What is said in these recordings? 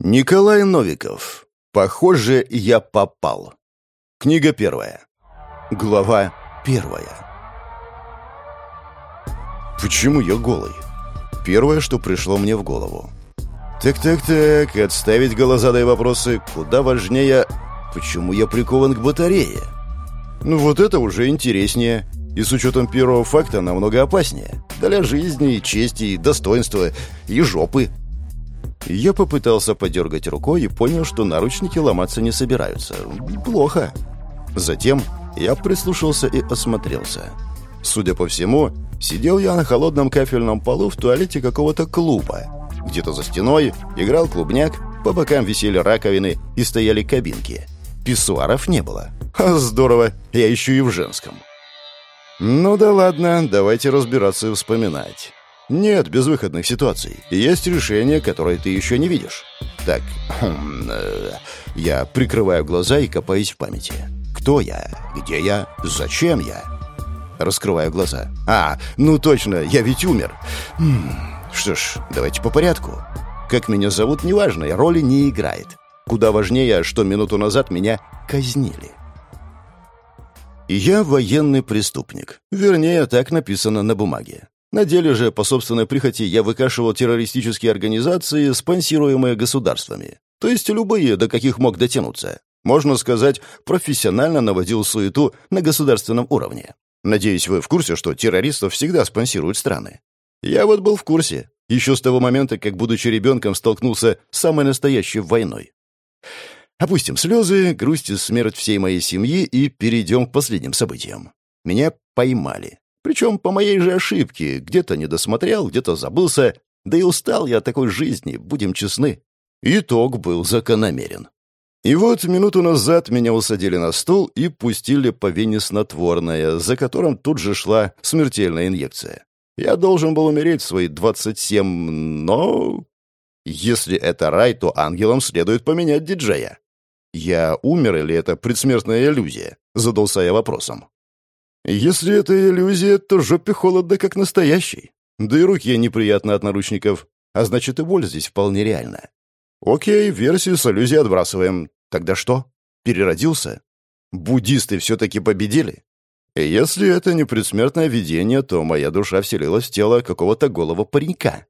Николай Новиков. Похоже, я попал. Книга первая. Глава первая. Почему я голый? Первое, что пришло мне в голову. Так-так-так, отставить голозадые вопросы куда важнее, почему я прикован к батарее. Ну вот это уже интереснее. И с учетом первого факта намного опаснее. Для жизни, чести, достоинства и жопы. Я попытался подергать рукой и понял, что наручники ломаться не собираются. Плохо. Затем я прислушался и осмотрелся. Судя по всему, сидел я на холодном кафельном полу в туалете какого-то клуба. Где-то за стеной играл клубняк, по бокам висели раковины и стояли кабинки. Писсуаров не было. А здорово, я еще и в женском. Ну да ладно, давайте разбираться и вспоминать. Нет безвыходных ситуаций. Есть решение, которое ты еще не видишь. Так, хм, э, я прикрываю глаза и копаюсь в памяти. Кто я? Где я? Зачем я? Раскрываю глаза. А, ну точно, я ведь умер. Хм, что ж, давайте по порядку. Как меня зовут, неважно, роли не играет. Куда важнее, что минуту назад меня казнили. Я военный преступник. Вернее, так написано на бумаге. На деле же, по собственной прихоти, я выкашивал террористические организации, спонсируемые государствами. То есть любые, до каких мог дотянуться. Можно сказать, профессионально наводил суету на государственном уровне. Надеюсь, вы в курсе, что террористов всегда спонсируют страны. Я вот был в курсе, еще с того момента, как, будучи ребенком, столкнулся с самой настоящей войной. Опустим слезы, грусть и смерть всей моей семьи и перейдем к последним событиям. Меня поймали. Причем по моей же ошибке. Где-то не досмотрел, где-то забылся. Да и устал я от такой жизни, будем честны. Итог был закономерен. И вот минуту назад меня усадили на стул и пустили по вене снотворное, за которым тут же шла смертельная инъекция. Я должен был умереть в свои 27, но... Если это рай, то ангелам следует поменять диджея. Я умер или это предсмертная иллюзия? Задался я вопросом. Если это иллюзия, то жопе холодно, как настоящий. Да и руки неприятно от наручников, а значит и боль здесь вполне реальна. Окей, версию с иллюзией отбрасываем. Тогда что? Переродился? Буддисты все-таки победили? Если это не предсмертное видение, то моя душа вселилась в тело какого-то голого паренька.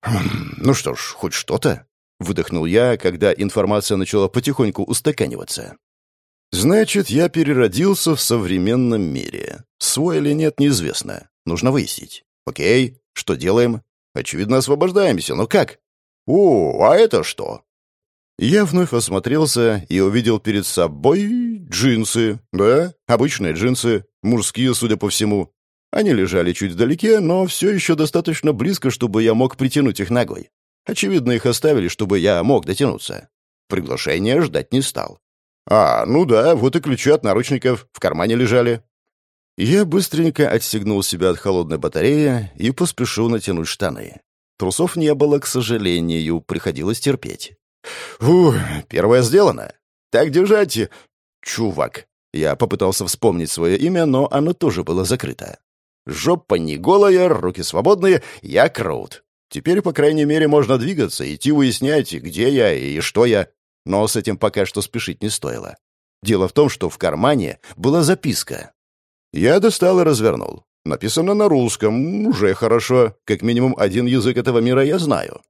Хм, ну что ж, хоть что-то. Выдохнул я, когда информация начала потихоньку устаканиваться. Значит, я переродился в современном мире. Свой или нет, неизвестно. Нужно выяснить. Окей, что делаем? Очевидно, освобождаемся, но как? О, а это что? Я вновь осмотрелся и увидел перед собой джинсы. Да, обычные джинсы, мужские, судя по всему. Они лежали чуть вдалеке, но все еще достаточно близко, чтобы я мог притянуть их ногой. Очевидно, их оставили, чтобы я мог дотянуться. Приглашения ждать не стал. «А, ну да, вот и ключи от наручников в кармане лежали». Я быстренько отстегнул себя от холодной батареи и поспешил натянуть штаны. Трусов не было, к сожалению, приходилось терпеть. «Фу, первое сделано. Так держать, чувак». Я попытался вспомнить свое имя, но оно тоже было закрыто. Жопа не голая, руки свободные, я Кроуд. Теперь, по крайней мере, можно двигаться, идти выяснять, где я и что я. Но с этим пока что спешить не стоило. Дело в том, что в кармане была записка. Я достал и развернул. Написано на русском. Уже хорошо. Как минимум один язык этого мира я знаю.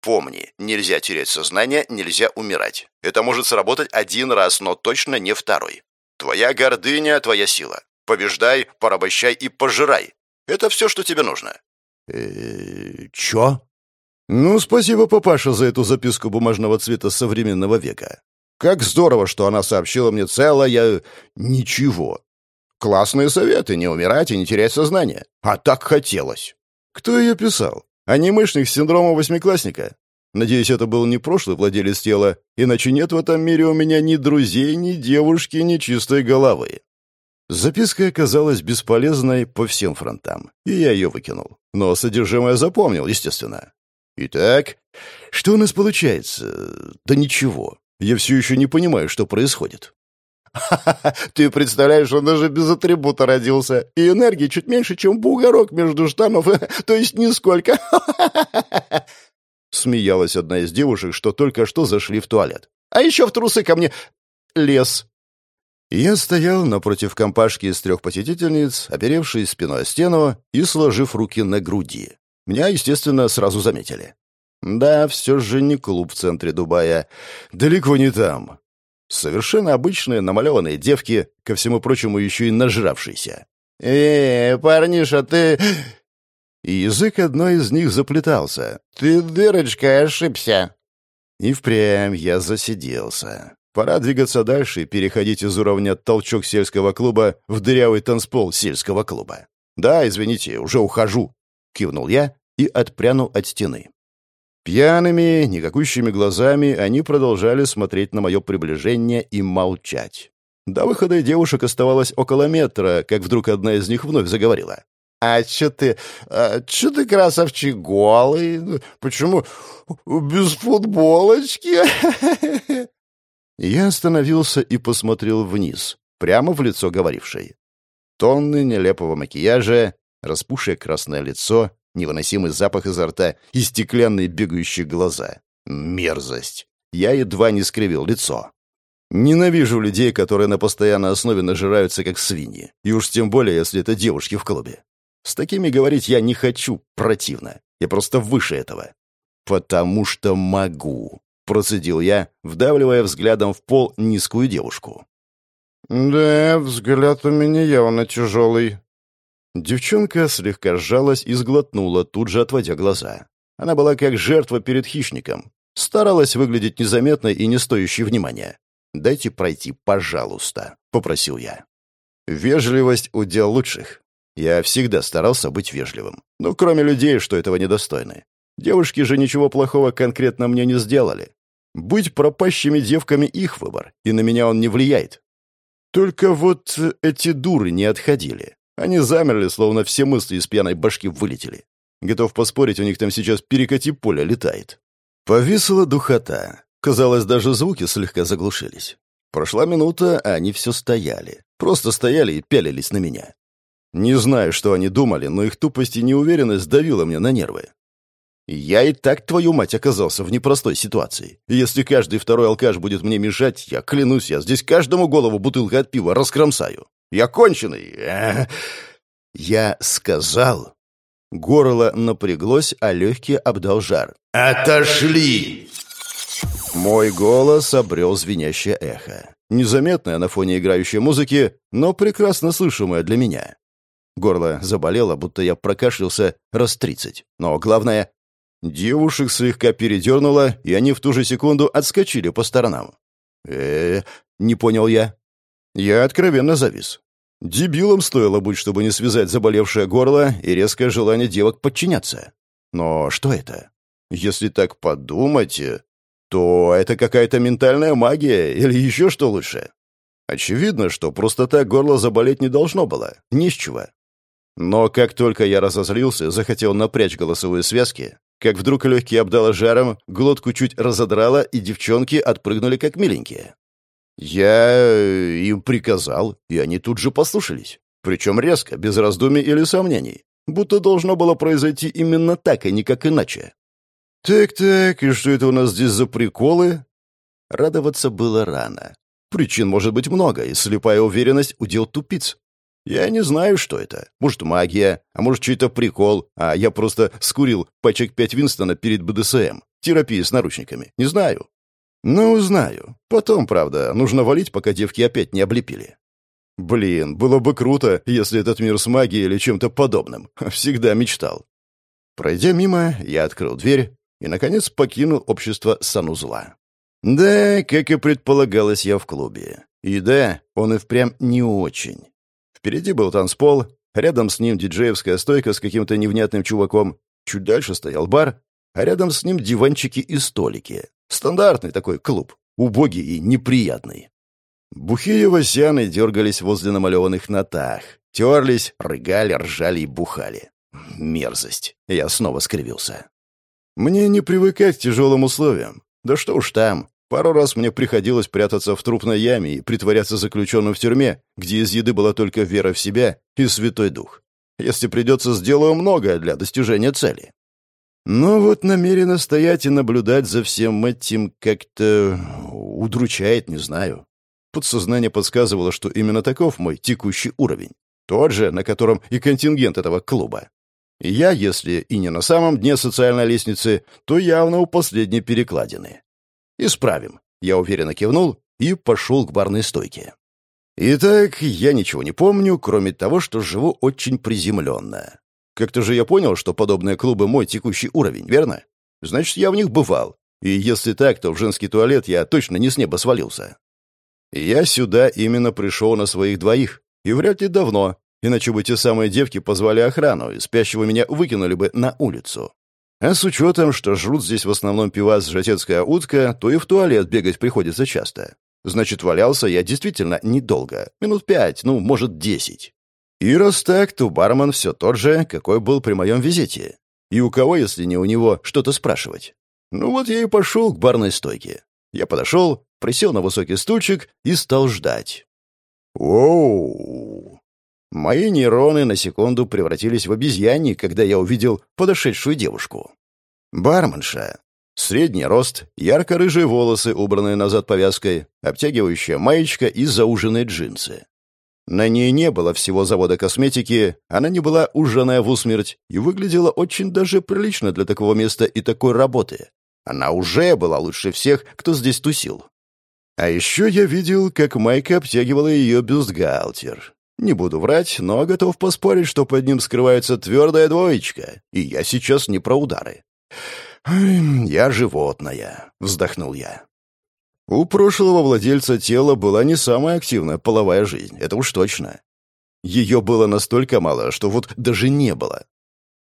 Помни, нельзя терять сознание, нельзя умирать. Это может сработать один раз, но точно не второй. Твоя гордыня — твоя сила. Побеждай, порабощай и пожирай. Это все, что тебе нужно. Э, чё? «Ну, спасибо, папаша, за эту записку бумажного цвета современного века. Как здорово, что она сообщила мне целое... ничего. Классные советы, не умирать и не терять сознание. А так хотелось. Кто ее писал? Анимешник с синдромом восьмиклассника? Надеюсь, это был не прошлый владелец тела, иначе нет в этом мире у меня ни друзей, ни девушки, ни чистой головы. Записка оказалась бесполезной по всем фронтам, и я ее выкинул. Но содержимое запомнил, естественно. Итак, что у нас получается? Да ничего. Я все еще не понимаю, что происходит. «Ха-ха-ха! Ты представляешь, он даже без атрибута родился. И энергии чуть меньше, чем бугорок между штанов, то есть нисколько. Смеялась одна из девушек, что только что зашли в туалет. «А еще в трусы ко мне лес!» Я стоял напротив компашки из трех посетительниц, оперевшись спиной о стену и сложив руки на груди. Меня, естественно, сразу заметили. Да, все же не клуб в центре Дубая. Далеко не там. Совершенно обычные намалеванные девки, ко всему прочему еще и нажравшиеся. «Э, парниша, ты...» И язык одной из них заплетался. «Ты дырочкой ошибся». И впрямь я засиделся. Пора двигаться дальше и переходить из уровня толчок сельского клуба в дырявый танцпол сельского клуба. «Да, извините, уже ухожу», — кивнул я и отпрянул от стены. Пьяными, никакущими глазами они продолжали смотреть на мое приближение и молчать. До выхода девушек оставалось около метра, как вдруг одна из них вновь заговорила. «А чё ты... А чё ты, красавчик, голый? Почему без футболочки?» Я остановился и посмотрел вниз, прямо в лицо говорившей. Тонны нелепого макияжа, распухшее красное лицо, невыносимый запах изо рта и стеклянные бегающие глаза. Мерзость. Я едва не скривил лицо. Ненавижу людей, которые на постоянной основе нажираются, как свиньи. И уж тем более, если это девушки в клубе. С такими говорить я не хочу, противно. Я просто выше этого. «Потому что могу», — процедил я, вдавливая взглядом в пол низкую девушку. «Да, взгляд у меня явно тяжелый», Девчонка слегка сжалась и сглотнула, тут же отводя глаза. Она была как жертва перед хищником. Старалась выглядеть незаметной и не стоящей внимания. «Дайте пройти, пожалуйста», — попросил я. Вежливость — удел лучших. Я всегда старался быть вежливым. Но кроме людей, что этого недостойны. Девушки же ничего плохого конкретно мне не сделали. Быть пропащими девками — их выбор, и на меня он не влияет. Только вот эти дуры не отходили. Они замерли, словно все мысли из пьяной башки вылетели. Готов поспорить, у них там сейчас перекати поле летает. Повисла духота. Казалось, даже звуки слегка заглушились. Прошла минута, а они все стояли. Просто стояли и пялились на меня. Не знаю, что они думали, но их тупость и неуверенность давила мне на нервы. Я и так, твою мать, оказался в непростой ситуации. Если каждый второй алкаш будет мне мешать, я клянусь, я здесь каждому голову бутылкой от пива раскромсаю. Я конченый. Я сказал. Горло напряглось, а легкие обдал жар. «Отошли!» Мой голос обрел звенящее эхо. Незаметное на фоне играющей музыки, но прекрасно слышимое для меня. Горло заболело, будто я прокашлялся раз тридцать. Но главное, девушек слегка передернуло, и они в ту же секунду отскочили по сторонам. э, -э не понял я. Я откровенно завис. Дебилом стоило быть, чтобы не связать заболевшее горло и резкое желание девок подчиняться. Но что это? Если так подумать, то это какая-то ментальная магия или еще что лучше. Очевидно, что просто так горло заболеть не должно было. Ни с чего. Но как только я разозлился, захотел напрячь голосовые связки, как вдруг легкие обдало жаром, глотку чуть разодрало, и девчонки отпрыгнули как миленькие. Я э, им приказал, и они тут же послушались. Причем резко, без раздумий или сомнений. Будто должно было произойти именно так, а никак иначе. «Так-так, и что это у нас здесь за приколы?» Радоваться было рано. Причин может быть много, и слепая уверенность — удел тупиц. Я не знаю, что это. Может, магия, а может, чей-то прикол, а я просто скурил пачек пять Винстона перед БДСМ, терапией с наручниками. Не знаю. «Ну, узнаю. Потом, правда, нужно валить, пока девки опять не облепили». Блин, было бы круто, если этот мир с магией или чем-то подобным. Всегда мечтал. Пройдя мимо, я открыл дверь и, наконец, покинул общество санузла. Да, как и предполагалось, я в клубе. И да, он и впрямь не очень. Впереди был танцпол, рядом с ним диджеевская стойка с каким-то невнятным чуваком, чуть дальше стоял бар, а рядом с ним диванчики и столики. Стандартный такой клуб, убогий и неприятный. Бухие васяны дергались возле намалеванных нотах, терлись, рыгали, ржали и бухали. Мерзость. Я снова скривился. Мне не привыкать к тяжелым условиям. Да что уж там. Пару раз мне приходилось прятаться в трупной яме и притворяться заключенным в тюрьме, где из еды была только вера в себя и святой дух. Если придется, сделаю многое для достижения цели. Но вот намеренно стоять и наблюдать за всем этим как-то удручает, не знаю. Подсознание подсказывало, что именно таков мой текущий уровень. Тот же, на котором и контингент этого клуба. Я, если и не на самом дне социальной лестницы, то явно у последней перекладины. Исправим. Я уверенно кивнул и пошел к барной стойке. Итак, я ничего не помню, кроме того, что живу очень приземленно. Как-то же я понял, что подобные клубы мой текущий уровень, верно? Значит, я в них бывал. И если так, то в женский туалет я точно не с неба свалился. Я сюда именно пришел на своих двоих. И вряд ли давно. Иначе бы те самые девки позвали охрану, и спящего меня выкинули бы на улицу. А с учетом, что жрут здесь в основном пивас жатецкая утка, то и в туалет бегать приходится часто. Значит, валялся я действительно недолго. Минут пять, ну, может, десять. И раз так, то бармен все тот же, какой был при моем визите. И у кого, если не у него, что-то спрашивать? Ну вот я и пошел к барной стойке. Я подошел, присел на высокий стульчик и стал ждать. Оу! Мои нейроны на секунду превратились в обезьяни, когда я увидел подошедшую девушку. Барменша. Средний рост, ярко-рыжие волосы, убранные назад повязкой, обтягивающая маечка и зауженные джинсы. На ней не было всего завода косметики, она не была ужаная в усмерть и выглядела очень даже прилично для такого места и такой работы. Она уже была лучше всех, кто здесь тусил. А еще я видел, как Майка обтягивала ее бюстгальтер. Не буду врать, но готов поспорить, что под ним скрывается твердая двоечка, и я сейчас не про удары. «Я животное», — вздохнул я. У прошлого владельца тела была не самая активная половая жизнь, это уж точно. Ее было настолько мало, что вот даже не было.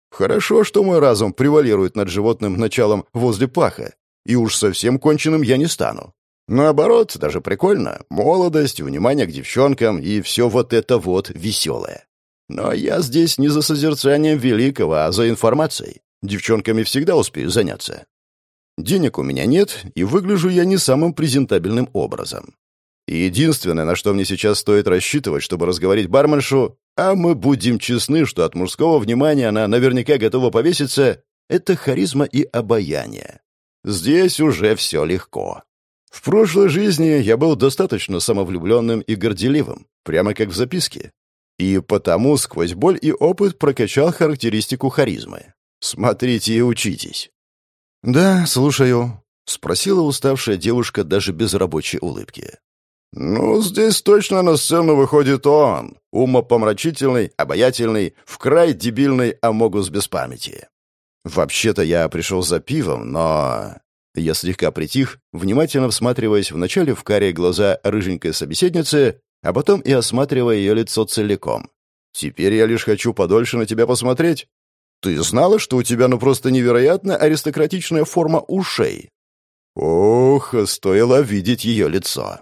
Хорошо, что мой разум превалирует над животным началом возле паха, и уж совсем конченным я не стану. Наоборот, даже прикольно. Молодость, внимание к девчонкам и все вот это вот веселое. Но я здесь не за созерцанием великого, а за информацией. Девчонками всегда успею заняться. Денег у меня нет, и выгляжу я не самым презентабельным образом. И единственное, на что мне сейчас стоит рассчитывать, чтобы разговорить барменшу, а мы будем честны, что от мужского внимания она наверняка готова повеситься, это харизма и обаяние. Здесь уже все легко. В прошлой жизни я был достаточно самовлюбленным и горделивым, прямо как в записке. И потому сквозь боль и опыт прокачал характеристику харизмы. Смотрите и учитесь. «Да, слушаю», — спросила уставшая девушка даже без рабочей улыбки. «Ну, здесь точно на сцену выходит он, умопомрачительный, обаятельный, в край дебильный амогус без памяти. Вообще-то я пришел за пивом, но...» Я слегка притих, внимательно всматриваясь вначале в карие глаза рыженькой собеседницы, а потом и осматривая ее лицо целиком. «Теперь я лишь хочу подольше на тебя посмотреть, ты знала, что у тебя ну просто невероятно аристократичная форма ушей?» Ох, стоило видеть ее лицо.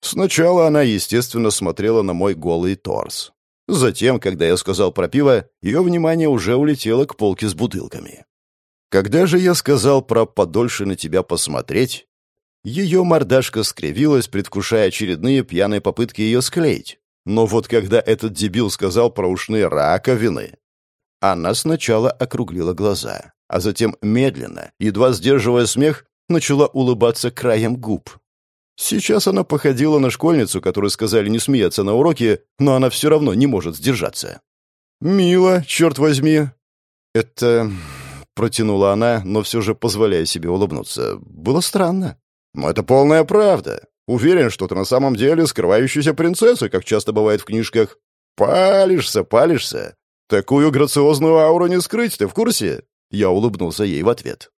Сначала она, естественно, смотрела на мой голый торс. Затем, когда я сказал про пиво, ее внимание уже улетело к полке с бутылками. Когда же я сказал про «подольше на тебя посмотреть», ее мордашка скривилась, предвкушая очередные пьяные попытки ее склеить. Но вот когда этот дебил сказал про ушные раковины, она сначала округлила глаза, а затем медленно, едва сдерживая смех, начала улыбаться краем губ. Сейчас она походила на школьницу, которой сказали не смеяться на уроке, но она все равно не может сдержаться. «Мило, черт возьми!» «Это...» — протянула она, но все же позволяя себе улыбнуться. «Было странно». «Но это полная правда. Уверен, что ты на самом деле скрывающаяся принцесса, как часто бывает в книжках. Палишься, палишься. Такую грациозную ауру не скрыть, ты в курсе?» Я улыбнулся ей в ответ.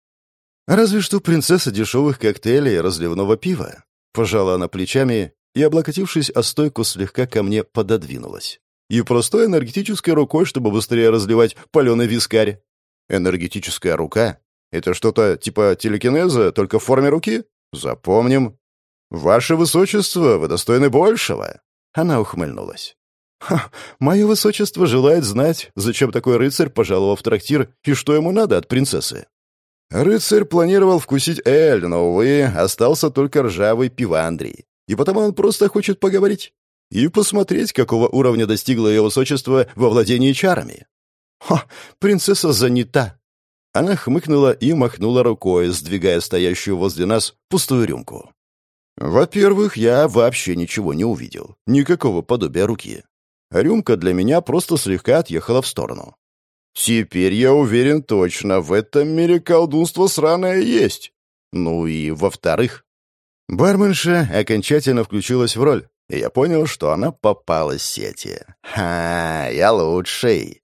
«Разве что принцесса дешевых коктейлей и разливного пива». Пожала она плечами и, облокотившись о стойку, слегка ко мне пододвинулась. И простой энергетической рукой, чтобы быстрее разливать паленый вискарь. Энергетическая рука? Это что-то типа телекинеза, только в форме руки? Запомним. «Ваше высочество, вы достойны большего!» Она ухмыльнулась. «Ха, мое высочество желает знать, зачем такой рыцарь пожаловал в трактир и что ему надо от принцессы». Рыцарь планировал вкусить эль, но, увы, остался только ржавый пивандрий. И потому он просто хочет поговорить и посмотреть, какого уровня достигло его высочество во владении чарами. «Ха, принцесса занята!» Она хмыкнула и махнула рукой, сдвигая стоящую возле нас пустую рюмку. Во-первых, я вообще ничего не увидел. Никакого подобия руки. Рюмка для меня просто слегка отъехала в сторону. Теперь я уверен точно, в этом мире колдунство сраное есть. Ну и во-вторых, барменша окончательно включилась в роль, и я понял, что она попала в сети. Ха, я лучший.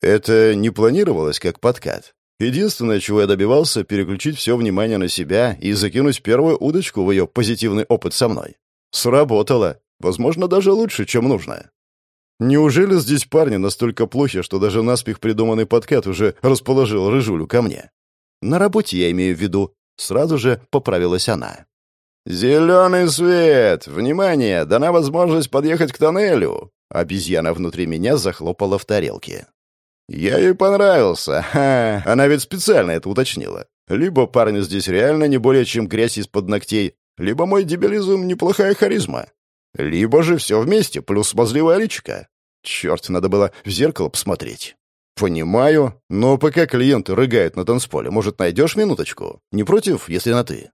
Это не планировалось как подкат. Единственное, чего я добивался, переключить все внимание на себя и закинуть первую удочку в ее позитивный опыт со мной. Сработало. Возможно, даже лучше, чем нужно. Неужели здесь парни настолько плохи, что даже наспех придуманный подкат уже расположил рыжулю ко мне? На работе я имею в виду. Сразу же поправилась она. «Зеленый свет! Внимание! Дана возможность подъехать к тоннелю!» Обезьяна внутри меня захлопала в тарелке. Я ей понравился. Ха, она ведь специально это уточнила. Либо парни здесь реально не более чем грязь из-под ногтей, либо мой дебилизм неплохая харизма. Либо же все вместе, плюс смазливая личика. Черт, надо было в зеркало посмотреть. «Понимаю, но пока клиенты рыгают на танцполе, может, найдешь минуточку? Не против, если на «ты»?»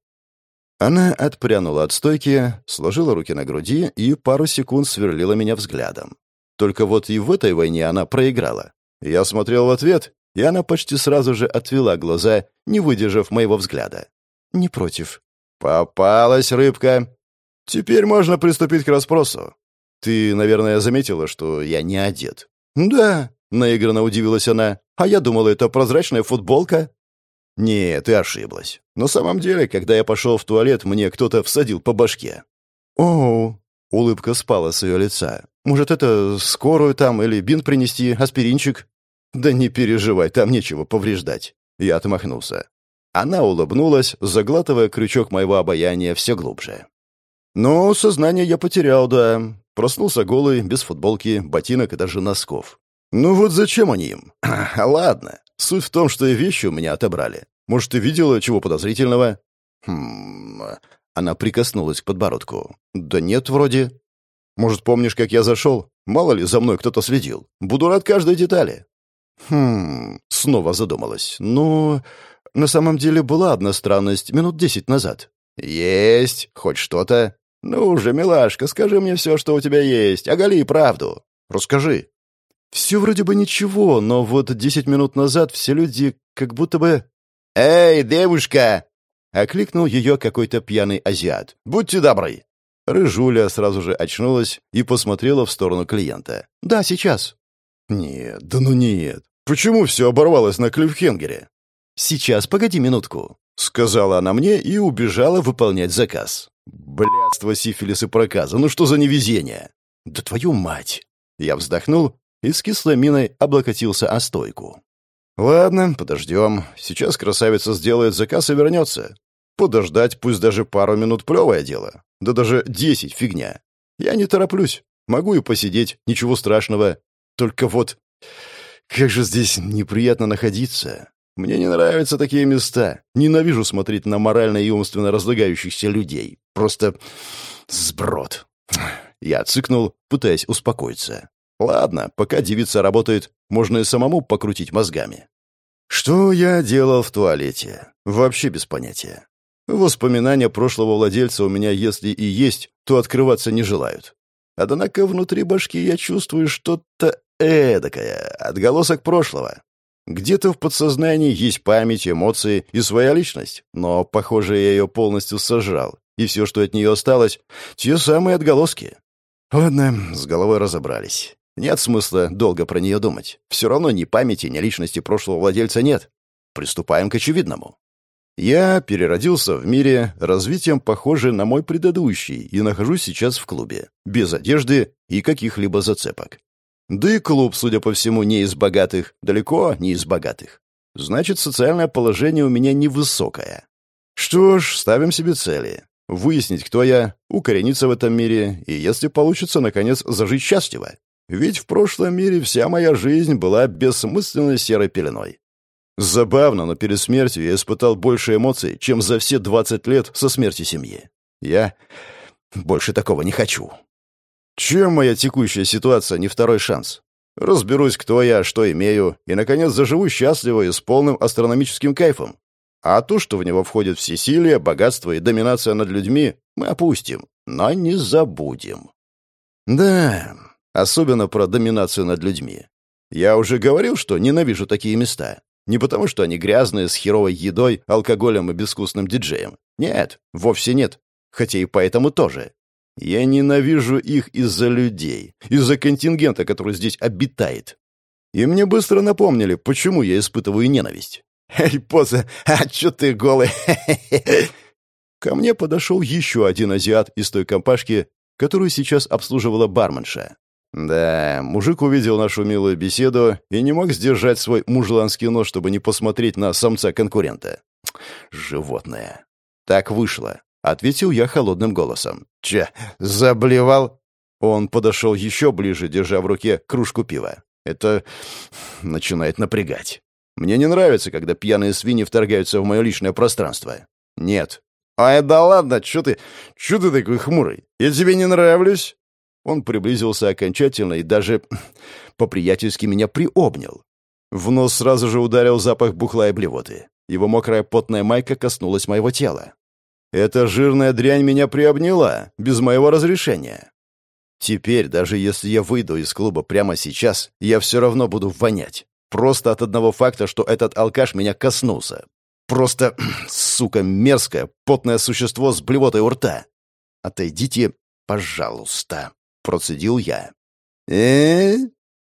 Она отпрянула от стойки, сложила руки на груди и пару секунд сверлила меня взглядом. Только вот и в этой войне она проиграла. Я смотрел в ответ, и она почти сразу же отвела глаза, не выдержав моего взгляда. «Не против». «Попалась рыбка. Теперь можно приступить к расспросу. Ты, наверное, заметила, что я не одет». «Да», — наигранно удивилась она. «А я думала, это прозрачная футболка». «Не, ты ошиблась. На самом деле, когда я пошел в туалет, мне кто-то всадил по башке». «Оу», — улыбка спала с ее лица. Может, это скорую там или бинт принести, аспиринчик?» «Да не переживай, там нечего повреждать». Я отмахнулся. Она улыбнулась, заглатывая крючок моего обаяния все глубже. Но сознание я потерял, да. Проснулся голый, без футболки, ботинок и даже носков. Ну вот зачем они им? Ладно. Суть в том, что и вещи у меня отобрали. Может, ты видела чего подозрительного? Хм... Она прикоснулась к подбородку. Да нет, вроде. Может, помнишь, как я зашел? Мало ли, за мной кто-то следил. Буду рад каждой детали». «Хм...» — снова задумалась. «Ну, на самом деле была одна странность минут десять назад». «Есть. Хоть что-то. Ну уже, милашка, скажи мне все, что у тебя есть. Оголи правду. Расскажи». «Все вроде бы ничего, но вот десять минут назад все люди как будто бы...» «Эй, девушка!» — окликнул ее какой-то пьяный азиат. «Будьте добры!» Рыжуля сразу же очнулась и посмотрела в сторону клиента. «Да, сейчас». «Нет, да ну нет. Почему все оборвалось на клиффхенгере?» «Сейчас, погоди минутку», — сказала она мне и убежала выполнять заказ. «Блядство, сифилис и проказа, ну что за невезение?» «Да твою мать!» Я вздохнул и с кислой миной облокотился о стойку. «Ладно, подождем. Сейчас красавица сделает заказ и вернется. Подождать пусть даже пару минут плевое дело. Да даже десять фигня. Я не тороплюсь. Могу и посидеть, ничего страшного. Только вот... Как же здесь неприятно находиться. Мне не нравятся такие места. Ненавижу смотреть на морально и умственно разлагающихся людей. Просто сброд. Я цыкнул, пытаясь успокоиться. Ладно, пока девица работает, можно и самому покрутить мозгами. Что я делал в туалете? Вообще без понятия. Воспоминания прошлого владельца у меня, если и есть, то открываться не желают. Однако внутри башки я чувствую что-то эдакое, отголосок прошлого. Где-то в подсознании есть память, эмоции и своя личность, но, похоже, я ее полностью сожрал, и все, что от нее осталось, те самые отголоски. Ладно, с головой разобрались. Нет смысла долго про нее думать. Все равно ни памяти, ни личности прошлого владельца нет. Приступаем к очевидному. Я переродился в мире, развитием похожий на мой предыдущий, и нахожусь сейчас в клубе, без одежды и каких-либо зацепок. Да и клуб, судя по всему, не из богатых, далеко не из богатых. Значит, социальное положение у меня невысокое. Что ж, ставим себе цели. Выяснить, кто я, укорениться в этом мире, и, если получится, наконец, зажить счастливо. Ведь в прошлом мире вся моя жизнь была бессмысленной серой пеленой. Забавно, но перед смертью я испытал больше эмоций, чем за все 20 лет со смерти семьи. Я больше такого не хочу. Чем моя текущая ситуация не второй шанс? Разберусь, кто я, что имею, и, наконец, заживу счастливо и с полным астрономическим кайфом. А то, что в него входит всесилие, богатство и доминация над людьми, мы опустим, но не забудем. Да, особенно про доминацию над людьми. Я уже говорил, что ненавижу такие места. Не потому, что они грязные, с херовой едой, алкоголем и безвкусным диджеем. Нет, вовсе нет. Хотя и поэтому тоже. Я ненавижу их из-за людей, из-за контингента, который здесь обитает. И мне быстро напомнили, почему я испытываю ненависть. «Эй, поза, а чё ты голый?» Ко мне подошел еще один азиат из той компашки, которую сейчас обслуживала барменша. Да, мужик увидел нашу милую беседу и не мог сдержать свой мужланский нос, чтобы не посмотреть на самца-конкурента. Животное. Так вышло. Ответил я холодным голосом. «Че, заблевал?» Он подошел еще ближе, держа в руке кружку пива. Это начинает напрягать. Мне не нравится, когда пьяные свиньи вторгаются в мое личное пространство. Нет. Ай, да ладно, что ты... Что ты такой хмурый? Я тебе не нравлюсь? Он приблизился окончательно и даже по-приятельски меня приобнял. В нос сразу же ударил запах бухла и блевоты. Его мокрая потная майка коснулась моего тела. Эта жирная дрянь меня приобняла, без моего разрешения. Теперь, даже если я выйду из клуба прямо сейчас, я все равно буду вонять. Просто от одного факта, что этот алкаш меня коснулся. Просто, сука, мерзкое, потное существо с блевотой у рта. Отойдите, пожалуйста, процедил я. э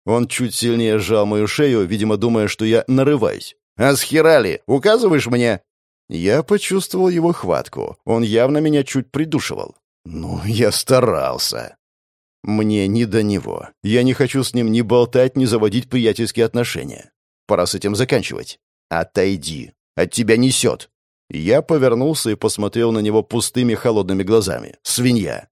Он чуть сильнее сжал мою шею, видимо, думая, что я нарываюсь. «А с херали? Указываешь мне?» Я почувствовал его хватку. Он явно меня чуть придушивал. Ну, я старался. Мне не до него. Я не хочу с ним ни болтать, ни заводить приятельские отношения. Пора с этим заканчивать. Отойди. От тебя несет. Я повернулся и посмотрел на него пустыми холодными глазами. Свинья.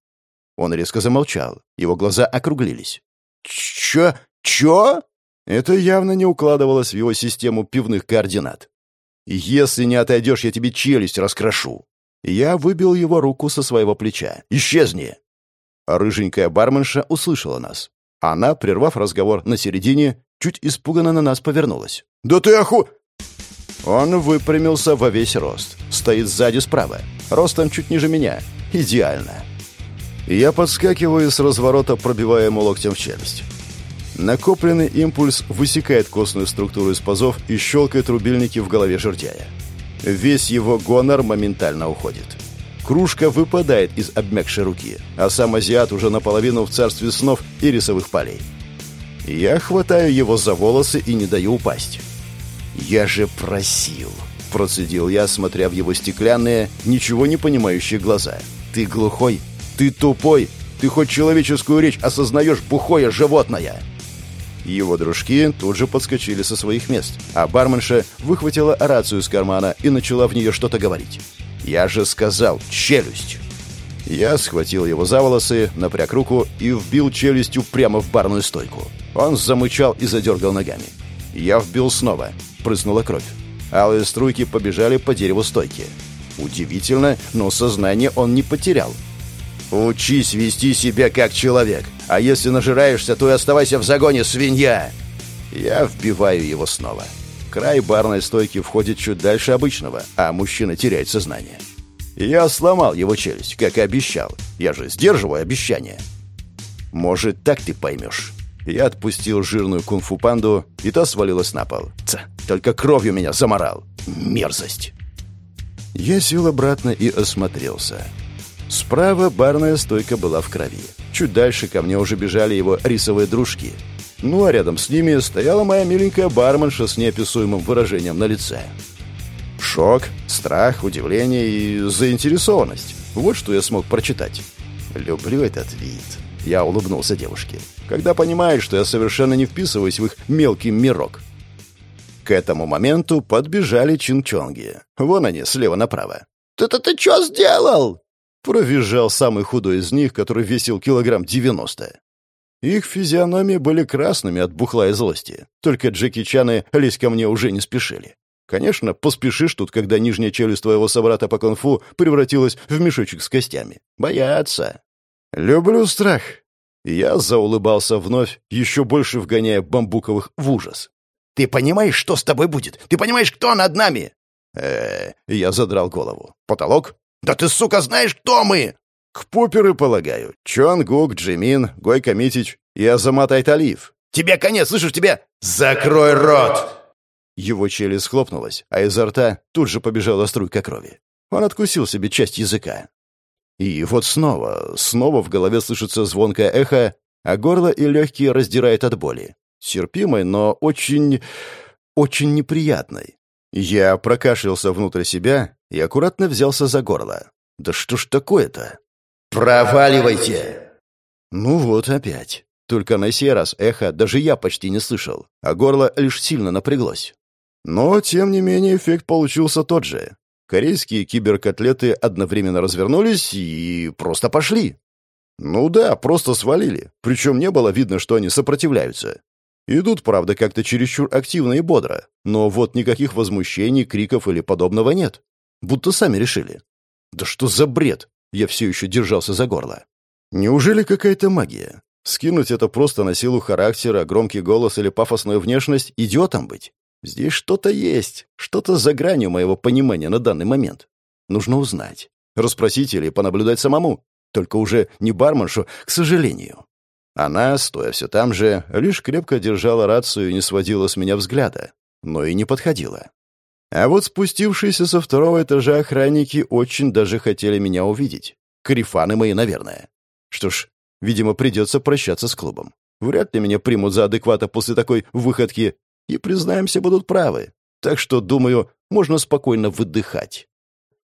Он резко замолчал. Его глаза округлились. «Чё? Чё?» Это явно не укладывалось в его систему пивных координат. «Если не отойдешь, я тебе челюсть раскрошу». Я выбил его руку со своего плеча. «Исчезни!» Рыженькая барменша услышала нас. Она, прервав разговор на середине, чуть испуганно на нас повернулась. «Да ты оху...» Он выпрямился во весь рост. Стоит сзади справа. Ростом чуть ниже меня. Идеально. Я подскакиваю с разворота, пробивая ему локтем в челюсть. Накопленный импульс высекает костную структуру из пазов и щелкает рубильники в голове жердяя. Весь его гонор моментально уходит. Кружка выпадает из обмякшей руки, а сам азиат уже наполовину в царстве снов и рисовых полей. Я хватаю его за волосы и не даю упасть. «Я же просил», — процедил я, смотря в его стеклянные, ничего не понимающие глаза. «Ты глухой? Ты тупой? Ты хоть человеческую речь осознаешь, бухое животное?» Его дружки тут же подскочили со своих мест, а барменша выхватила рацию из кармана и начала в нее что-то говорить. «Я же сказал, челюсть!» Я схватил его за волосы, напряг руку и вбил челюстью прямо в барную стойку. Он замычал и задергал ногами. Я вбил снова. Прыснула кровь. Алые струйки побежали по дереву стойки. Удивительно, но сознание он не потерял. «Учись вести себя как человек, а если нажираешься, то и оставайся в загоне, свинья!» Я вбиваю его снова. Край барной стойки входит чуть дальше обычного, а мужчина теряет сознание. Я сломал его челюсть, как и обещал. Я же сдерживаю обещание. Может, так ты поймешь. Я отпустил жирную кунг-фу панду, и та свалилась на пол. Ца, только кровью меня заморал. Мерзость. Я сел обратно и осмотрелся. Справа барная стойка была в крови. Чуть дальше ко мне уже бежали его рисовые дружки. Ну а рядом с ними стояла моя миленькая барменша с неописуемым выражением на лице. Шок, страх, удивление и заинтересованность. Вот что я смог прочитать. Люблю этот вид. Я улыбнулся девушке. Когда понимаешь, что я совершенно не вписываюсь в их мелкий мирок. К этому моменту подбежали чинчонги. Вон они, слева направо. «Ты-то ты что сделал?» Провизжал самый худой из них, который весил килограмм девяносто. Их физиономии были красными от бухла и злости. Только Джеки Чаны лезть ко мне уже не спешили. Конечно, поспешишь тут, когда нижняя челюсть твоего собрата по конфу превратилась в мешочек с костями. Боятся. Люблю страх. Я заулыбался вновь, еще больше вгоняя бамбуковых в ужас. «Ты понимаешь, что с тобой будет? Ты понимаешь, кто над нами?» э Я задрал голову. «Потолок?» «Да ты, сука, знаешь, кто мы?» «К поперы, полагаю. Чон Гук, Джимин, Гойка Митич и Азамат Айталиев». «Тебе конец, слышишь, тебе? Закрой рот!» Его челюсть схлопнулась, а изо рта тут же побежала струйка крови. Он откусил себе часть языка. И вот снова, снова в голове слышится звонкое эхо, а горло и легкие раздирает от боли. Терпимой, но очень... очень неприятной. Я прокашлялся внутрь себя и аккуратно взялся за горло. Да что ж такое-то? «Проваливайте!» Ну вот опять. Только на сей раз эхо даже я почти не слышал, а горло лишь сильно напряглось. Но, тем не менее, эффект получился тот же. Корейские киберкотлеты одновременно развернулись и просто пошли. Ну да, просто свалили. Причем не было видно, что они сопротивляются. Идут, правда, как-то чересчур активно и бодро. Но вот никаких возмущений, криков или подобного нет. Будто сами решили. Да что за бред? Я все еще держался за горло. Неужели какая-то магия? Скинуть это просто на силу характера, громкий голос или пафосную внешность, идиотом быть? Здесь что-то есть, что-то за гранью моего понимания на данный момент. Нужно узнать. Расспросить или понаблюдать самому. Только уже не барменшу, к сожалению. Она, стоя все там же, лишь крепко держала рацию и не сводила с меня взгляда, но и не подходила. А вот спустившиеся со второго этажа охранники очень даже хотели меня увидеть. Карифаны мои, наверное. Что ж, видимо, придется прощаться с клубом. Вряд ли меня примут за адеквата после такой выходки, и, признаемся, будут правы. Так что, думаю, можно спокойно выдыхать.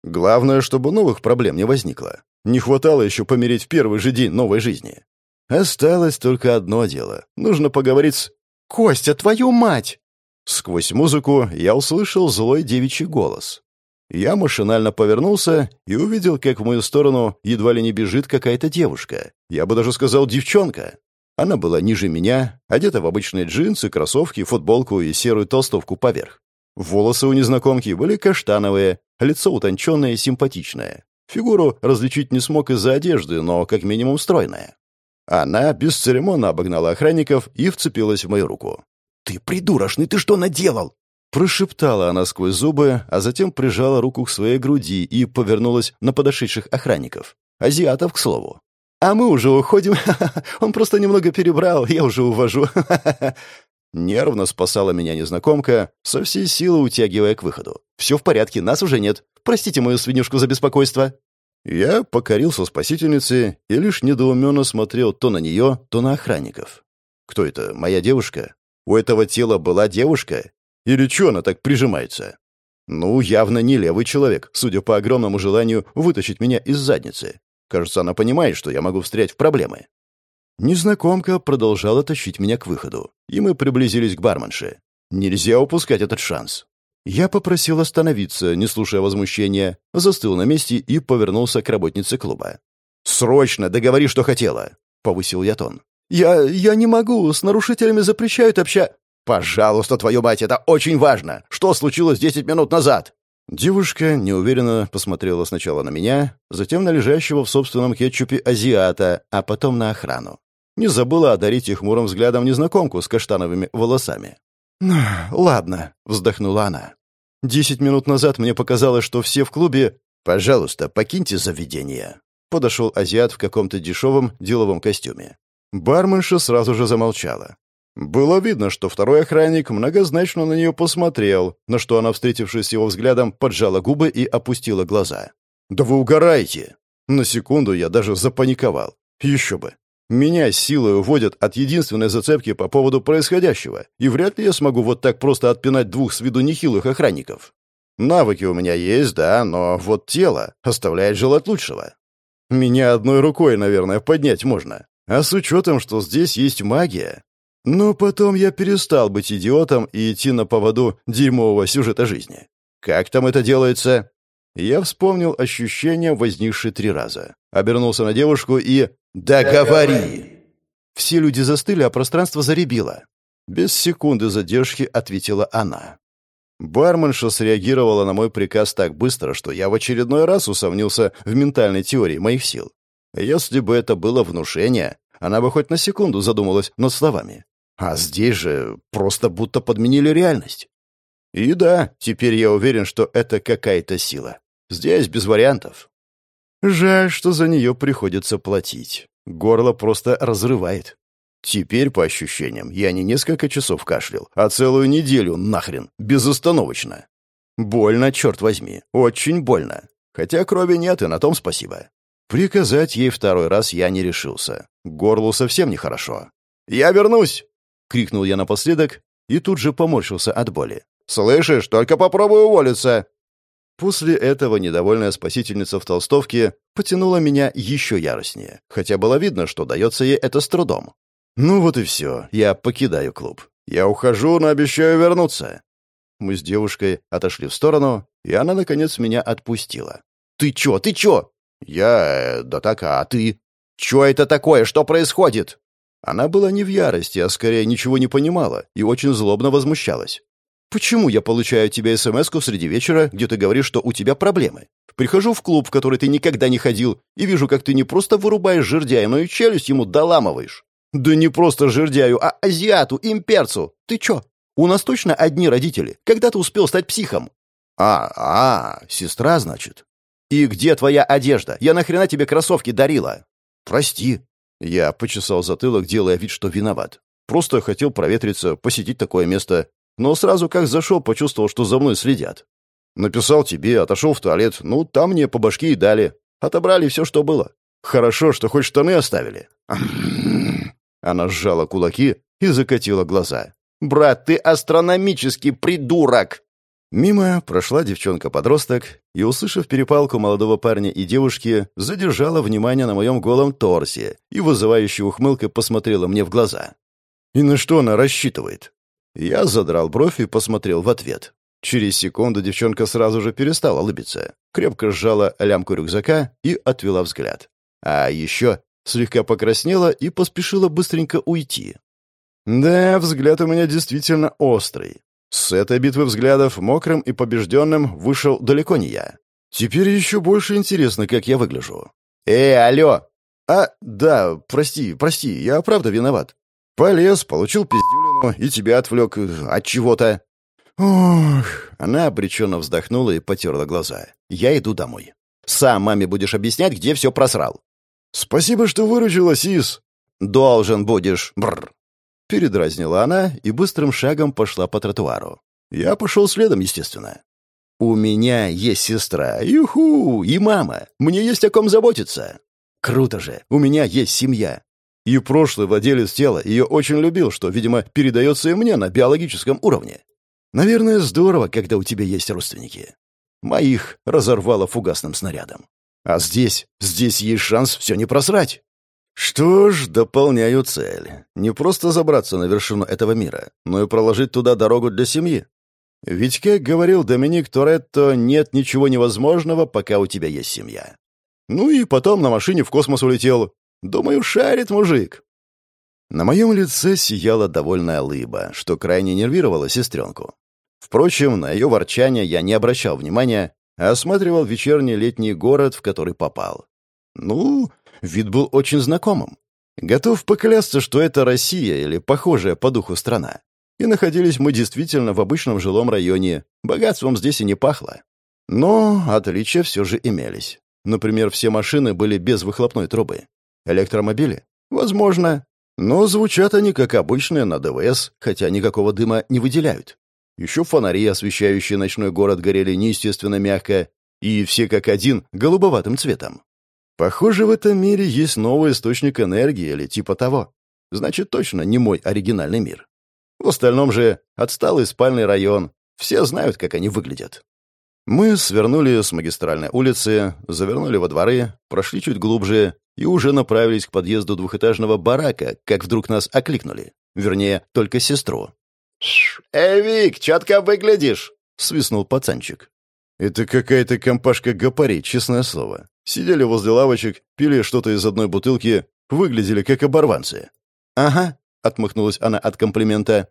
Главное, чтобы новых проблем не возникло. Не хватало еще помереть в первый же день новой жизни. Осталось только одно дело. Нужно поговорить с... «Костя, твою мать!» Сквозь музыку я услышал злой девичий голос. Я машинально повернулся и увидел, как в мою сторону едва ли не бежит какая-то девушка. Я бы даже сказал девчонка. Она была ниже меня, одета в обычные джинсы, кроссовки, футболку и серую толстовку поверх. Волосы у незнакомки были каштановые, лицо утонченное и симпатичное. Фигуру различить не смог из-за одежды, но как минимум стройная. Она бесцеремонно обогнала охранников и вцепилась в мою руку. «Ты придурочный, ты что наделал?» Прошептала она сквозь зубы, а затем прижала руку к своей груди и повернулась на подошедших охранников. Азиатов, к слову. А мы уже уходим. Он просто немного перебрал, я уже увожу. Нервно спасала меня незнакомка, со всей силы утягивая к выходу. «Все в порядке, нас уже нет. Простите мою свинюшку за беспокойство». Я покорился спасительнице и лишь недоуменно смотрел то на нее, то на охранников. «Кто это? Моя девушка? У этого тела была девушка? Или что она так прижимается?» «Ну, явно не левый человек, судя по огромному желанию вытащить меня из задницы. Кажется, она понимает, что я могу встрять в проблемы. Незнакомка продолжала тащить меня к выходу, и мы приблизились к барменше. Нельзя упускать этот шанс. Я попросил остановиться, не слушая возмущения, застыл на месте и повернулся к работнице клуба. «Срочно договори, что хотела!» — повысил я тон. «Я... я не могу, с нарушителями запрещают обща...» «Пожалуйста, твою мать, это очень важно! Что случилось десять минут назад?» Девушка неуверенно посмотрела сначала на меня, затем на лежащего в собственном кетчупе азиата, а потом на охрану. Не забыла одарить их хмурым взглядом незнакомку с каштановыми волосами. «Ладно», — вздохнула она. «Десять минут назад мне показалось, что все в клубе...» «Пожалуйста, покиньте заведение», — подошел азиат в каком-то дешевом деловом костюме. Барменша сразу же замолчала. Было видно, что второй охранник многозначно на нее посмотрел, на что она, встретившись его взглядом, поджала губы и опустила глаза. «Да вы угораете!» На секунду я даже запаниковал. Еще бы. Меня силой уводят от единственной зацепки по поводу происходящего, и вряд ли я смогу вот так просто отпинать двух с виду нехилых охранников. Навыки у меня есть, да, но вот тело оставляет желать лучшего. Меня одной рукой, наверное, поднять можно. А с учетом, что здесь есть магия, но потом я перестал быть идиотом и идти на поводу дерьмового сюжета жизни. Как там это делается? Я вспомнил ощущения, возникшие три раза. Обернулся на девушку и... «Договори!» Все люди застыли, а пространство заребило. Без секунды задержки ответила она. Барменша среагировала на мой приказ так быстро, что я в очередной раз усомнился в ментальной теории моих сил. Если бы это было внушение, она бы хоть на секунду задумалась над словами. А здесь же просто будто подменили реальность. И да, теперь я уверен, что это какая-то сила. Здесь без вариантов. Жаль, что за нее приходится платить. Горло просто разрывает. Теперь, по ощущениям, я не несколько часов кашлял, а целую неделю нахрен, безостановочно. Больно, черт возьми, очень больно. Хотя крови нет, и на том спасибо. Приказать ей второй раз я не решился. Горлу совсем нехорошо. «Я вернусь!» — крикнул я напоследок и тут же поморщился от боли. «Слышишь, только попробуй уволиться!» После этого недовольная спасительница в толстовке потянула меня еще яростнее, хотя было видно, что дается ей это с трудом. «Ну вот и все, я покидаю клуб. Я ухожу, но обещаю вернуться». Мы с девушкой отошли в сторону, и она, наконец, меня отпустила. «Ты чё, ты чё?» «Я... да так, а ты?» «Чё это такое? Что происходит?» Она была не в ярости, а скорее ничего не понимала и очень злобно возмущалась. «Почему я получаю от тебя смс среди вечера, где ты говоришь, что у тебя проблемы? Прихожу в клуб, в который ты никогда не ходил, и вижу, как ты не просто вырубаешь жердяя, но и челюсть ему доламываешь. Да не просто жердяю, а азиату, имперцу. Ты чё? У нас точно одни родители. Когда ты успел стать психом? А, а, сестра, значит. И где твоя одежда? Я нахрена тебе кроссовки дарила? Прости. Я почесал затылок, делая вид, что виноват. Просто хотел проветриться, посетить такое место, но сразу как зашел, почувствовал, что за мной следят. Написал тебе, отошел в туалет, ну, там мне по башке и дали. Отобрали все, что было. Хорошо, что хоть штаны оставили. Она сжала кулаки и закатила глаза. «Брат, ты астрономический придурок!» Мимо прошла девчонка-подросток и, услышав перепалку молодого парня и девушки, задержала внимание на моем голом торсе и вызывающей ухмылкой посмотрела мне в глаза. «И на что она рассчитывает?» Я задрал бровь и посмотрел в ответ. Через секунду девчонка сразу же перестала улыбиться, крепко сжала лямку рюкзака и отвела взгляд. А еще слегка покраснела и поспешила быстренько уйти. Да, взгляд у меня действительно острый. С этой битвы взглядов мокрым и побежденным вышел далеко не я. Теперь еще больше интересно, как я выгляжу. «Эй, алло!» «А, да, прости, прости, я правда виноват. Полез, получил пиздюлину и тебя отвлек э, от чего-то. Ох, она обреченно вздохнула и потерла глаза. Я иду домой. Сам маме будешь объяснять, где все просрал. Спасибо, что выручила, Сис. Должен будешь. Бррр. Передразнила она и быстрым шагом пошла по тротуару. Я пошел следом, естественно. «У меня есть сестра, юху, и мама. Мне есть о ком заботиться. Круто же, у меня есть семья. И прошлый владелец тела ее очень любил, что, видимо, передается и мне на биологическом уровне. Наверное, здорово, когда у тебя есть родственники. Моих разорвало фугасным снарядом. А здесь, здесь есть шанс все не просрать. Что ж, дополняю цель. Не просто забраться на вершину этого мира, но и проложить туда дорогу для семьи. Ведь, как говорил Доминик Торетто, нет ничего невозможного, пока у тебя есть семья. Ну и потом на машине в космос улетел, Думаю, шарит мужик». На моем лице сияла довольная лыба, что крайне нервировало сестренку. Впрочем, на ее ворчание я не обращал внимания, а осматривал вечерний летний город, в который попал. Ну, вид был очень знакомым. Готов поклясться, что это Россия или похожая по духу страна. И находились мы действительно в обычном жилом районе, богатством здесь и не пахло. Но отличия все же имелись. Например, все машины были без выхлопной трубы. Электромобили? Возможно. Но звучат они как обычные на ДВС, хотя никакого дыма не выделяют. Еще фонари, освещающие ночной город, горели неестественно мягко, и все как один голубоватым цветом. Похоже, в этом мире есть новый источник энергии или типа того. Значит, точно не мой оригинальный мир. В остальном же отсталый спальный район. Все знают, как они выглядят. Мы свернули с магистральной улицы, завернули во дворы, прошли чуть глубже и уже направились к подъезду двухэтажного барака, как вдруг нас окликнули. Вернее, только сестру. «Эй, Вик, четко выглядишь!» — свистнул пацанчик. «Это какая-то компашка гопарей, честное слово. Сидели возле лавочек, пили что-то из одной бутылки, выглядели как оборванцы». «Ага», — отмахнулась она от комплимента.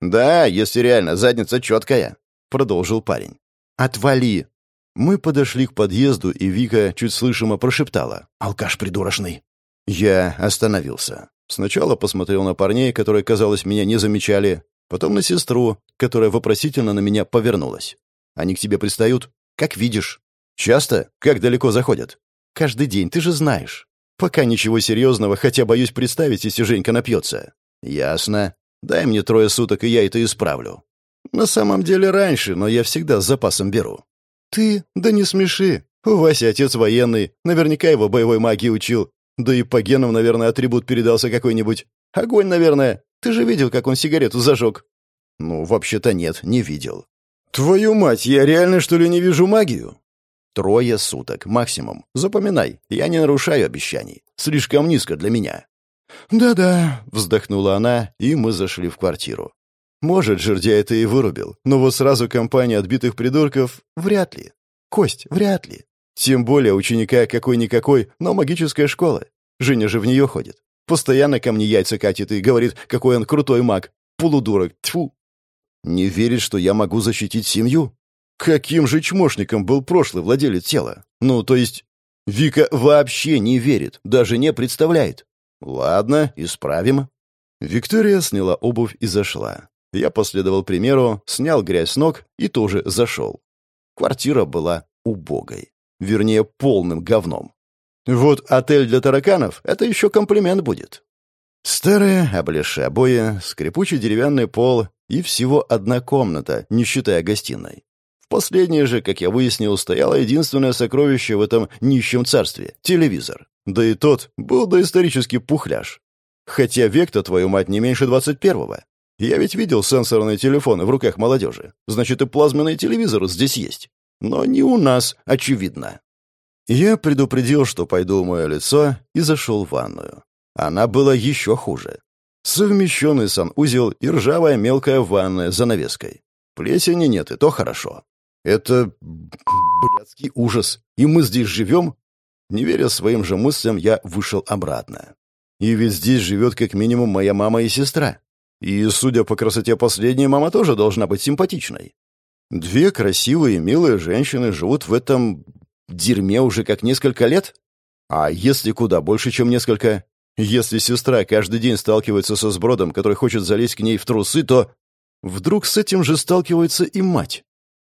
«Да, если реально, задница четкая», — продолжил парень. «Отвали!» Мы подошли к подъезду, и Вика чуть слышимо прошептала. «Алкаш придурочный!» Я остановился. Сначала посмотрел на парней, которые, казалось, меня не замечали, потом на сестру, которая вопросительно на меня повернулась. «Они к тебе пристают?» «Как видишь». «Часто? Как далеко заходят?» «Каждый день, ты же знаешь». «Пока ничего серьезного, хотя боюсь представить, если Женька напьется». «Ясно. Дай мне трое суток, и я это исправлю». «На самом деле раньше, но я всегда с запасом беру». «Ты? Да не смеши. У Васи отец военный, наверняка его боевой магии учил. Да и по генам, наверное, атрибут передался какой-нибудь. Огонь, наверное. Ты же видел, как он сигарету зажег?» «Ну, вообще-то нет, не видел». «Твою мать, я реально, что ли, не вижу магию?» «Трое суток, максимум. Запоминай, я не нарушаю обещаний. Слишком низко для меня». «Да-да», — вздохнула она, и мы зашли в квартиру. «Может, жердя это и вырубил, но вот сразу компания отбитых придурков — вряд ли. Кость, вряд ли. Тем более ученика какой-никакой, но магическая школа. Женя же в нее ходит. Постоянно ко мне яйца катит и говорит, какой он крутой маг. Полудурок, тьфу. Не верит, что я могу защитить семью? Каким же чмошником был прошлый владелец тела? Ну, то есть... Вика вообще не верит, даже не представляет. Ладно, исправим. Виктория сняла обувь и зашла. Я последовал примеру, снял грязь с ног и тоже зашел. Квартира была убогой вернее, полным говном. Вот отель для тараканов — это еще комплимент будет. Старые, облезшие обои, скрипучий деревянный пол и всего одна комната, не считая гостиной. В последней же, как я выяснил, стояло единственное сокровище в этом нищем царстве — телевизор. Да и тот был доисторический пухляж. Хотя век-то, твою мать, не меньше двадцать первого. Я ведь видел сенсорные телефоны в руках молодежи. Значит, и плазменный телевизор здесь есть. Но не у нас, очевидно. Я предупредил, что пойду умою лицо, и зашел в ванную. Она была еще хуже. Совмещенный санузел и ржавая мелкая ванная с занавеской. Плесени нет, и то хорошо. Это блядский ужас. И мы здесь живем? Не веря своим же мыслям, я вышел обратно. И ведь здесь живет как минимум моя мама и сестра. И, судя по красоте последней, мама тоже должна быть симпатичной. Две красивые, милые женщины живут в этом дерьме уже как несколько лет? А если куда больше, чем несколько? Если сестра каждый день сталкивается со сбродом, который хочет залезть к ней в трусы, то вдруг с этим же сталкивается и мать.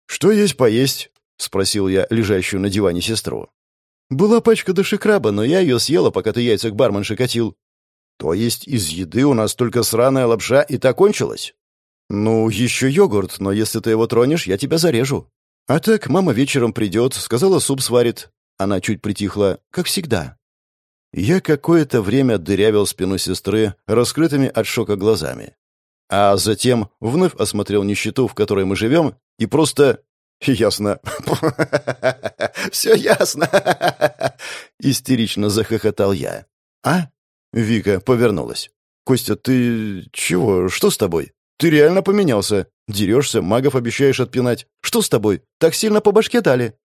«Что есть поесть?» — спросил я лежащую на диване сестру. «Была пачка дошикраба, но я ее съела, пока ты яйца к барменше катил». «То есть из еды у нас только сраная лапша и та кончилась?» «Ну, еще йогурт, но если ты его тронешь, я тебя зарежу». «А так, мама вечером придет, сказала, суп сварит». Она чуть притихла, как всегда. Я какое-то время дырявил спину сестры раскрытыми от шока глазами. А затем вновь осмотрел нищету, в которой мы живем, и просто... «Ясно. Все ясно!» Истерично захохотал я. «А?» Вика повернулась. «Костя, ты чего? Что с тобой?» Ты реально поменялся. Дерешься, магов обещаешь отпинать. Что с тобой? Так сильно по башке дали?»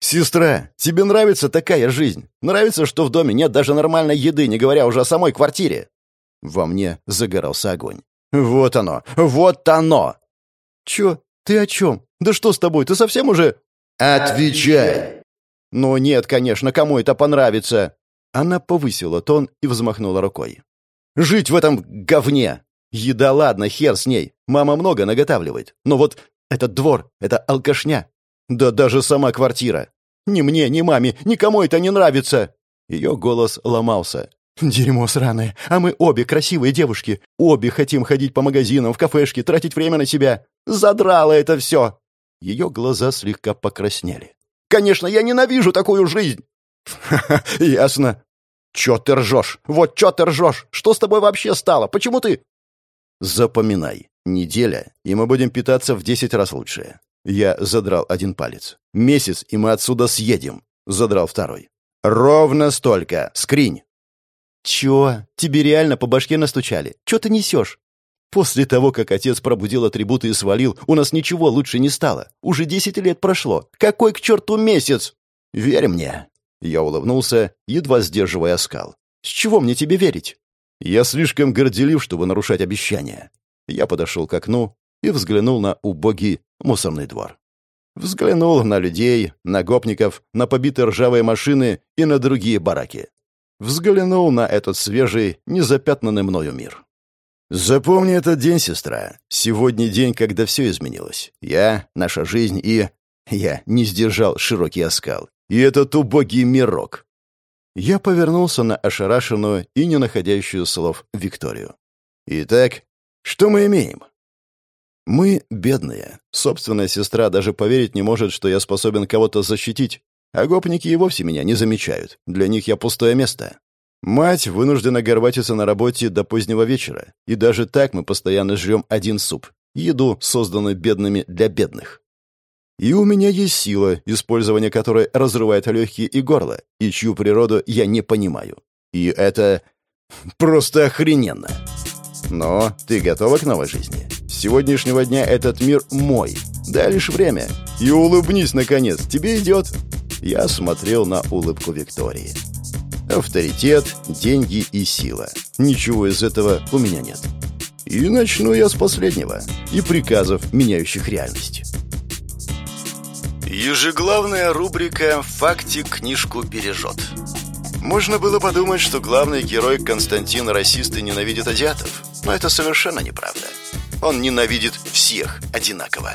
«Сестра, тебе нравится такая жизнь? Нравится, что в доме нет даже нормальной еды, не говоря уже о самой квартире?» Во мне загорался огонь. «Вот оно! Вот оно!» «Чё? Ты о чем? Да что с тобой? Ты совсем уже...» «Отвечай!» «Ну нет, конечно, кому это понравится?» Она повысила тон и взмахнула рукой. «Жить в этом говне! Еда, ладно, хер с ней. Мама много наготавливает. Но вот этот двор, это алкашня. Да даже сама квартира. Ни мне, ни маме, никому это не нравится. Ее голос ломался. «Дерьмо сраное. А мы обе красивые девушки. Обе хотим ходить по магазинам, в кафешки, тратить время на себя. Задрало это все!» Ее глаза слегка покраснели. «Конечно, я ненавижу такую жизнь!» «Ха-ха, ясно. Чё ты ржешь? Вот чё ты ржешь? Что с тобой вообще стало? Почему ты...» Запоминай. Неделя, и мы будем питаться в десять раз лучше. Я задрал один палец. Месяц, и мы отсюда съедем. Задрал второй. Ровно столько. Скринь. Чё? Тебе реально по башке настучали? Чё ты несешь? После того, как отец пробудил атрибуты и свалил, у нас ничего лучше не стало. Уже десять лет прошло. Какой к черту месяц? Верь мне. Я улыбнулся, едва сдерживая оскал. С чего мне тебе верить? Я слишком горделив, чтобы нарушать обещания. Я подошел к окну и взглянул на убогий мусорный двор. Взглянул на людей, на гопников, на побитые ржавые машины и на другие бараки. взглянул на этот свежий, незапятнанный мною мир. Запомни этот день, сестра. Сегодня день, когда все изменилось. Я, наша жизнь и... Я не сдержал широкий оскал. И этот убогий мирок. Я повернулся на ошарашенную и не находящую слов Викторию. Итак, что мы имеем? Мы бедные. Собственная сестра даже поверить не может, что я способен кого-то защитить. А гопники и вовсе меня не замечают. Для них я пустое место. Мать вынуждена горбатиться на работе до позднего вечера. И даже так мы постоянно жрем один суп. Еду, созданную бедными для бедных. И у меня есть сила, использование которой разрывает легкие и горло, и чью природу я не понимаю. И это просто охрененно. Но ты готова к новой жизни? С сегодняшнего дня этот мир мой. Дай лишь время. И улыбнись, наконец. Тебе идет. Я смотрел на улыбку Виктории. Авторитет, деньги и сила. Ничего из этого у меня нет. И начну я с последнего. И приказов, меняющих реальность. Ежеглавная рубрика «Фактик книжку бережет». Можно было подумать, что главный герой Константин расист и ненавидит азиатов. Но это совершенно неправда. Он ненавидит всех одинаково.